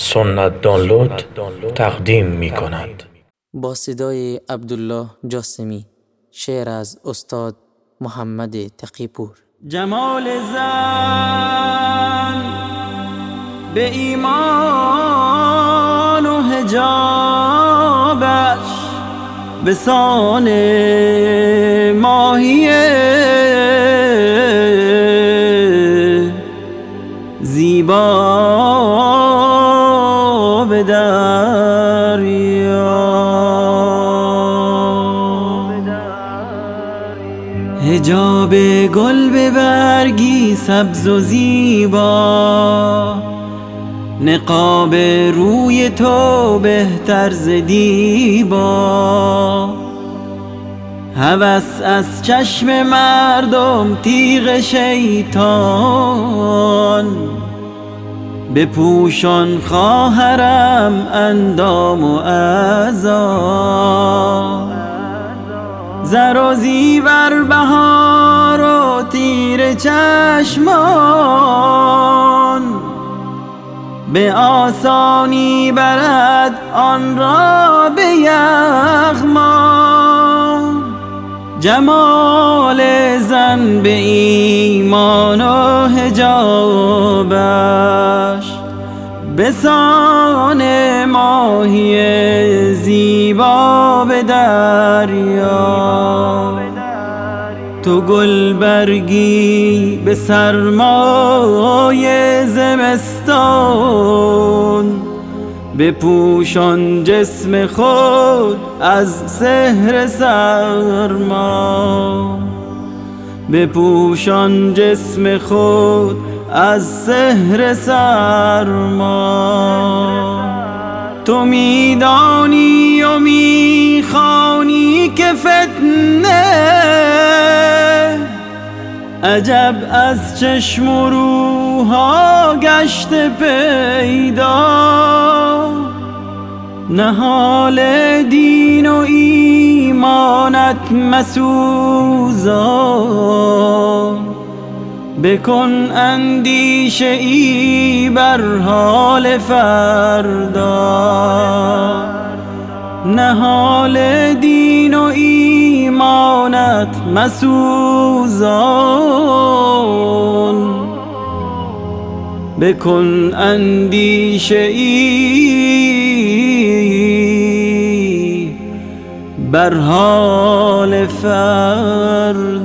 سنت دانلود تقدیم می کند با صدای عبدالله جاسمی شعر از استاد محمد تقیپور. جمال زن به ایمان و هجابش به سان ماهی زیبا هجاب گل به برگی سبز و زیبا. نقاب روی تو بهتر ز دیبا. هوس از چشم مردم تیغ شیطان. بپوشان خواهرم اندام و ازا زر و بهار و تیر چشمان. به آسانی برد آن را به یغمان. جمال زن به ایمان و هجابش بسان ماهی زیبا به دریا. تو گل برگی به سرمای زمستان بپوشان جسم خود از سحر سرما. بپوشان جسم خود از سهر سرما. تو میدانی و می‌خوانی که فتنه عجب از چشم و روها گشت پیدا. نهال دین و ایمانت مسوزان بکن اندیشه ای بر حال فردا. نهال دین و ایمانت مسوزان. بکن اندیشه ای بر حال فردا.